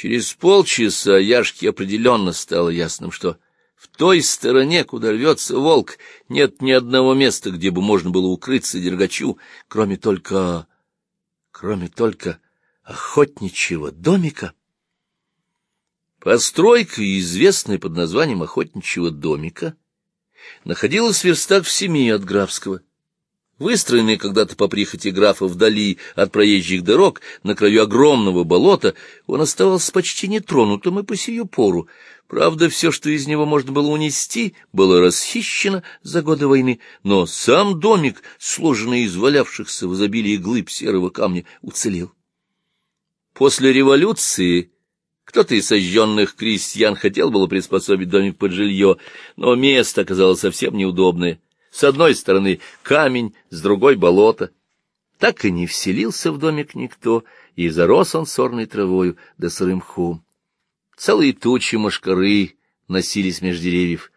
Через полчаса Яшке определенно стало ясным, что в той стороне, куда рвется волк, нет ни одного места, где бы можно было укрыться Дергачу, кроме только... кроме только охотничьего домика. Постройка, известная под названием охотничьего домика, находилась в верстах в семи от графского. Выстроенный когда-то по прихоти графа вдали от проезжих дорог, на краю огромного болота, он оставался почти нетронутым и по сию пору. Правда, все, что из него можно было унести, было расхищено за годы войны, но сам домик, сложенный из валявшихся в изобилии глыб серого камня, уцелел. После революции кто-то из сожженных крестьян хотел было приспособить домик под жилье, но место оказалось совсем неудобное. С одной стороны камень, с другой — болото. Так и не вселился в домик никто, и зарос он сорной травою да сырым мхом. Целые тучи мошкары носились меж деревьев.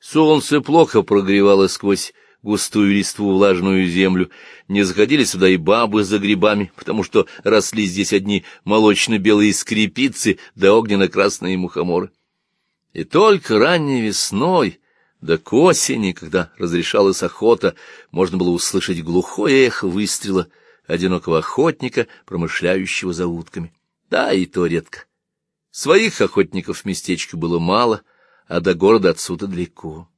Солнце плохо прогревало сквозь густую листву влажную землю. Не заходили сюда и бабы за грибами, потому что росли здесь одни молочно-белые скрипицы да огненно-красные мухоморы. И только ранней весной, да к осени, когда разрешалась охота, можно было услышать глухое эхо выстрела одинокого охотника, промышляющего за утками. Да, и то редко. Своих охотников в местечке было мало, а до города отсюда далеко.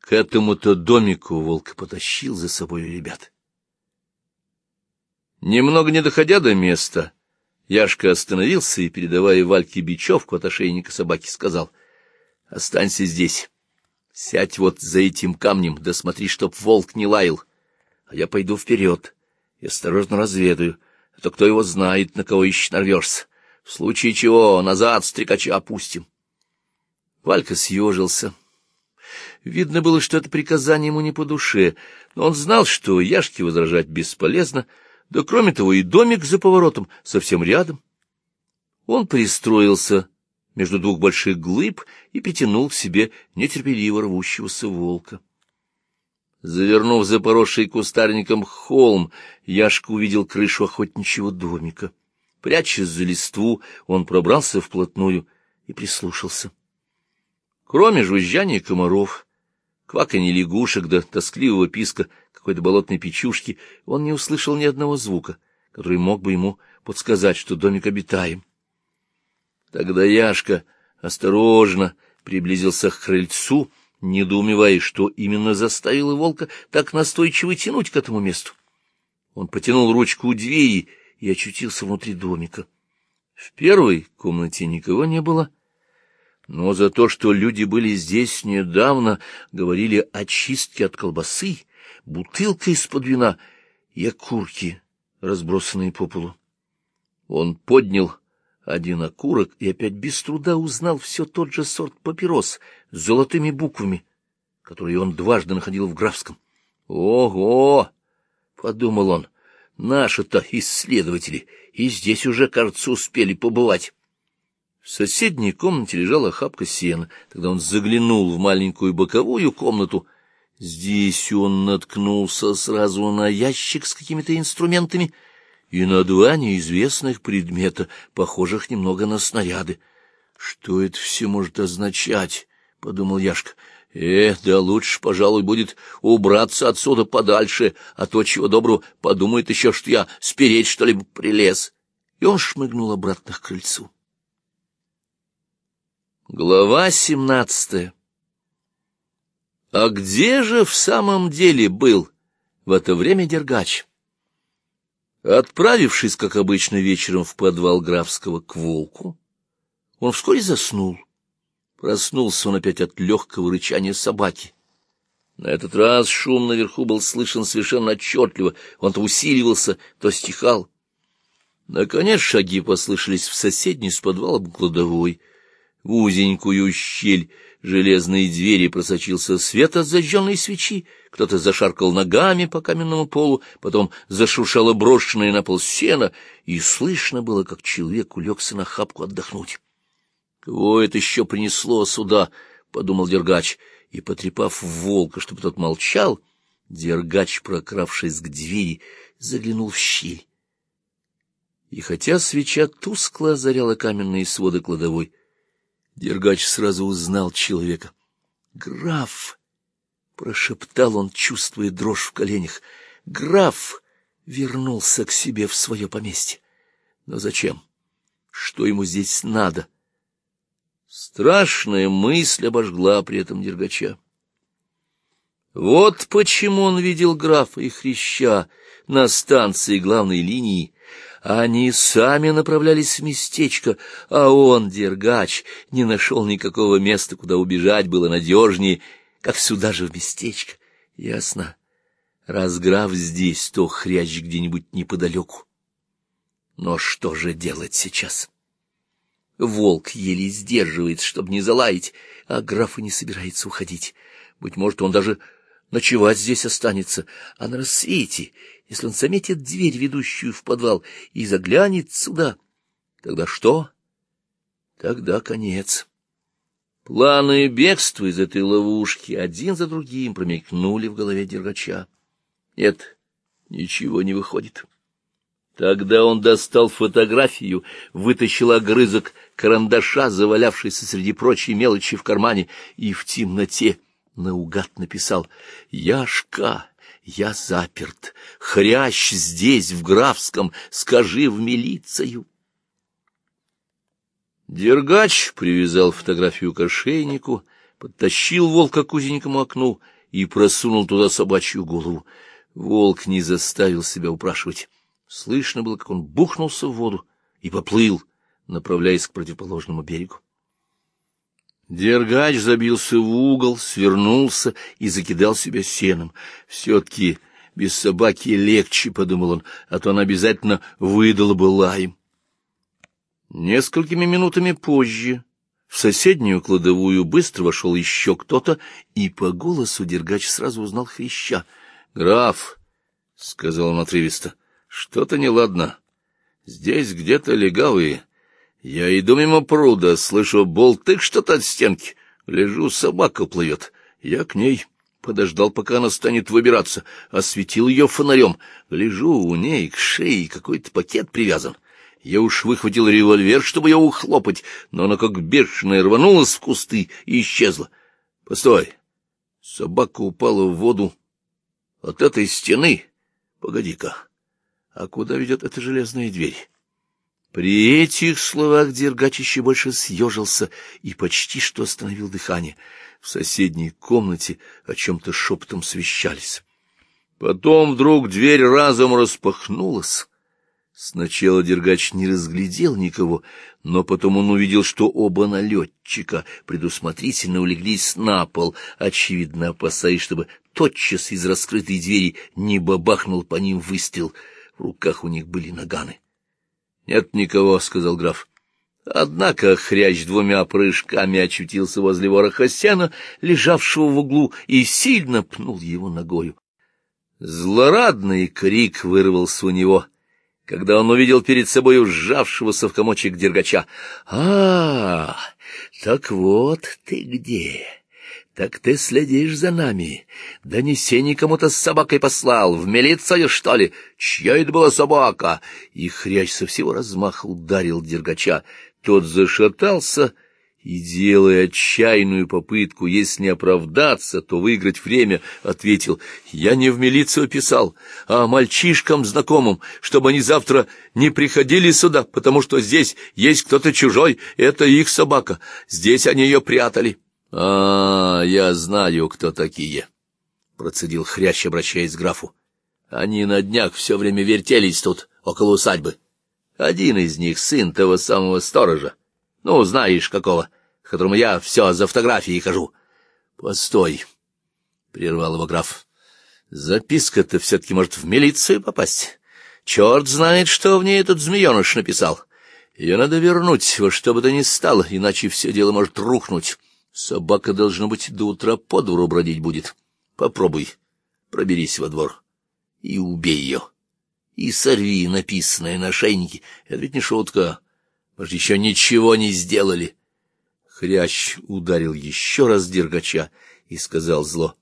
К этому-то домику волк потащил за собой ребят. Немного не доходя до места, Яшка остановился и, передавая Вальке бечевку от ошейника собаки, сказал, — Останься здесь. Сядь вот за этим камнем, да смотри, чтоб волк не лаял. А я пойду вперед и осторожно разведаю, а то кто его знает, на кого еще нарвешься. В случае чего назад стрекача опустим. Валька съежился, Видно было, что это приказание ему не по душе, но он знал, что Яшке возражать бесполезно, да кроме того и домик за поворотом совсем рядом. Он пристроился между двух больших глыб и притянул к себе нетерпеливо рвущегося волка. Завернув за поросший кустарником холм, Яшка увидел крышу охотничьего домика. Прячась за листву, он пробрался вплотную и прислушался. Кроме жужжания комаров, кваканья лягушек да тоскливого писка какой-то болотной печушки, он не услышал ни одного звука, который мог бы ему подсказать, что домик обитаем. Тогда Яшка осторожно приблизился к крыльцу, недоумевая, что именно заставило волка так настойчиво тянуть к этому месту. Он потянул ручку у двери и очутился внутри домика. В первой комнате никого не было, — но за то, что люди были здесь недавно, говорили о чистке от колбасы, бутылка из-под вина и окурки, разбросанные по полу. Он поднял один окурок и опять без труда узнал все тот же сорт папирос с золотыми буквами, которые он дважды находил в графском. «Ого!» — подумал он. «Наши-то исследователи и здесь уже, кажется, успели побывать». В соседней комнате лежала хапка сена. Тогда он заглянул в маленькую боковую комнату. Здесь он наткнулся сразу на ящик с какими-то инструментами и на два неизвестных предмета, похожих немного на снаряды. «Что это все может означать?» — подумал Яшка. «Э, да лучше, пожалуй, будет убраться отсюда подальше, а то, чего доброго, подумает еще, что я спереть что-либо прилез». И он шмыгнул обратно к крыльцу. Глава семнадцатая А где же в самом деле был в это время Дергач? Отправившись, как обычно, вечером в подвал графского к волку, он вскоре заснул. Проснулся он опять от легкого рычания собаки. На этот раз шум наверху был слышен совершенно отчетливо, он то усиливался, то стихал. Наконец шаги послышались в соседней с подвалом кладовой — в узенькую щель железной двери просочился свет от зажженной свечи, кто-то зашаркал ногами по каменному полу, потом зашуршало брошенное на пол сено, и слышно было, как человек улегся на хапку отдохнуть. — Кого это еще принесло сюда? — подумал Дергач, и, потрепав волка, чтобы тот молчал, Дергач, прокравшись к двери, заглянул в щель И хотя свеча тускло озаряла каменные своды кладовой, Дергач сразу узнал человека. «Граф!» — прошептал он, чувствуя дрожь в коленях. «Граф!» вернулся к себе в свое поместье. Но зачем? Что ему здесь надо? Страшная мысль обожгла при этом Дергача. Вот почему он видел графа и хряща на станции главной линии. Они сами направлялись в местечко, а он, Дергач, не нашел никакого места, куда убежать было надежнее, как сюда же в местечко. Ясно. Раз граф здесь, то хрящ где-нибудь неподалеку. Но что же делать сейчас? Волк еле сдерживается, чтобы не залаять, а граф и не собирается уходить. Быть может, он даже ночевать здесь останется, а на рассвете, если он заметит дверь, ведущую в подвал, и заглянет сюда, тогда что? Тогда конец. Планы бегства из этой ловушки один за другим промелькнули в голове Дергача. Нет, ничего не выходит. Тогда он достал фотографию, вытащил огрызок карандаша, завалявшийся среди прочей мелочи в кармане, и в темноте наугад написал «Яшка, я заперт, хрящ здесь, в Графском, скажи в милицию». Дергач привязал фотографию к ошейнику, подтащил волка к узенькому окну и просунул туда собачью голову. Волк не заставил себя упрашивать. Слышно было, как он бухнулся в воду и поплыл, направляясь к противоположному берегу. Дергач забился в угол, свернулся и закидал себя сеном. Все-таки без собаки легче, — подумал он, — а то она обязательно выдала бы лаем. Несколькими минутами позже в соседнюю кладовую быстро вошел еще кто-то, и по голосу Дергач сразу узнал хряща —— Граф, — сказал он отрывисто, — что-то неладно. Здесь где-то легавые. Я иду мимо пруда, слышу болтык что-то от стенки. Лежу, собака плывет. Я к ней подождал, пока она станет выбираться, осветил ее фонарем. Лежу у ней к шее какой-то пакет привязан. Я уж выхватил револьвер, чтобы ее ухлопать, но она как бешеная рванулась в кусты и исчезла. Постой. Собака упала в воду, от этой стены... Погоди-ка, а куда ведет эта железная дверь? При этих словах Дергач еще больше съежился и почти что остановил дыхание. В соседней комнате о чем-то шепотом свещались. Потом вдруг дверь разом распахнулась, Сначала Дергач не разглядел никого, но потом он увидел, что оба налетчика предусмотрительно улеглись на пол, очевидно опасаясь, чтобы тотчас из раскрытой двери не бабахнул по ним выстрел. В руках у них были наганы. — Нет никого, — сказал граф. Однако хрящ двумя прыжками очутился возле вороха сена, лежавшего в углу, и сильно пнул его ногою. Злорадный крик вырвался у него — когда он увидел перед собой сжавшегося в комочек дергача. «А, так вот ты где! Так ты следишь за нами! Донесение кому-то с собакой послал, в милицию, что ли? Чья это была собака?» И хрящ со всего размаха ударил дергача. Тот зашатался и, делая отчаянную попытку, если не оправдаться, то выиграть время, ответил, «Я не в милицию писал, а мальчишкам знакомым, чтобы они завтра не приходили сюда, потому что здесь есть кто-то чужой, это их собака, здесь они ее прятали». «А, я знаю, кто такие», — процедил хрящ, обращаясь к графу. «Они на днях все время вертелись тут, около усадьбы. Один из них сын того самого сторожа, ну, знаешь, какого, которому я все за фотографией хожу. — Постой, — прервал его граф. — Записка-то все-таки может в милицию попасть. Черт знает, что в ней этот змееныш написал. Ее надо вернуть во что бы то ни стало, иначе все дело может рухнуть. Собака, должно быть, до утра по двору бродить будет. Попробуй, проберись во двор и убей ее. И сорви написанное на шейнике. Это ведь не шутка. Может, еще ничего не сделали. Хрящ ударил еще раз Дергача и сказал зло.